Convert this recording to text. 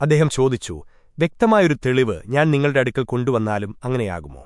അദ്ദേഹം ചോദിച്ചു വ്യക്തമായൊരു തെളിവ് ഞാൻ നിങ്ങളുടെ അടുക്കൽ കൊണ്ടുവന്നാലും അങ്ങനെയാകുമോ?